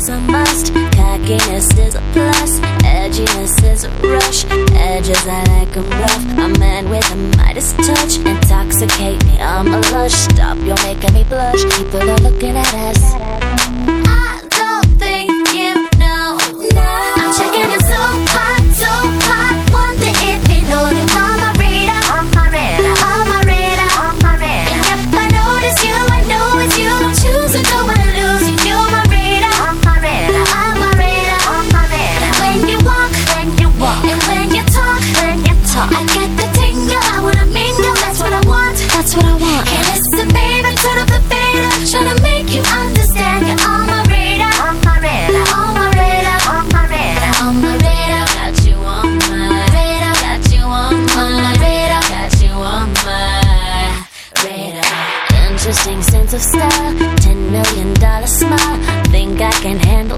Is a must, cockiness is a plus, edginess is a rush. Edges I like them rough. A man with a Midas touch, intoxicate me. I'm a lush. Stop, you're making me blush. People are looking at us. What I want. And listen, baby, turn up the fader. Tryna make you understand. You're on my radar, on my radar, on my radar, on my radar, on my radar. Got you on my radar. Got you on my radar. Got you on my radar. Interesting sense of style. Ten million dollar smile. Think I can handle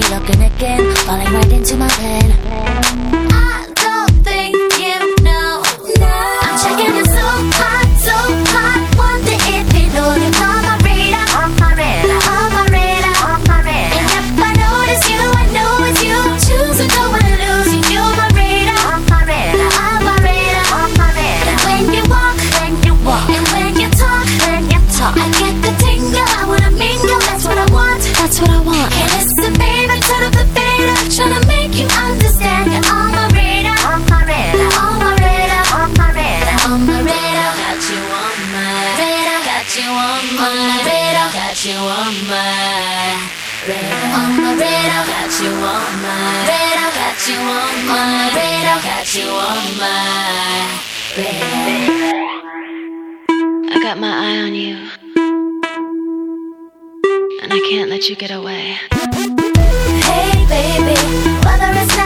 me looking again. Falling right into my pen. You on my. On my. Got you on my. Got you on my. Got you on my. I got my eye on you. And I can't let you get away. Hey baby, whether it's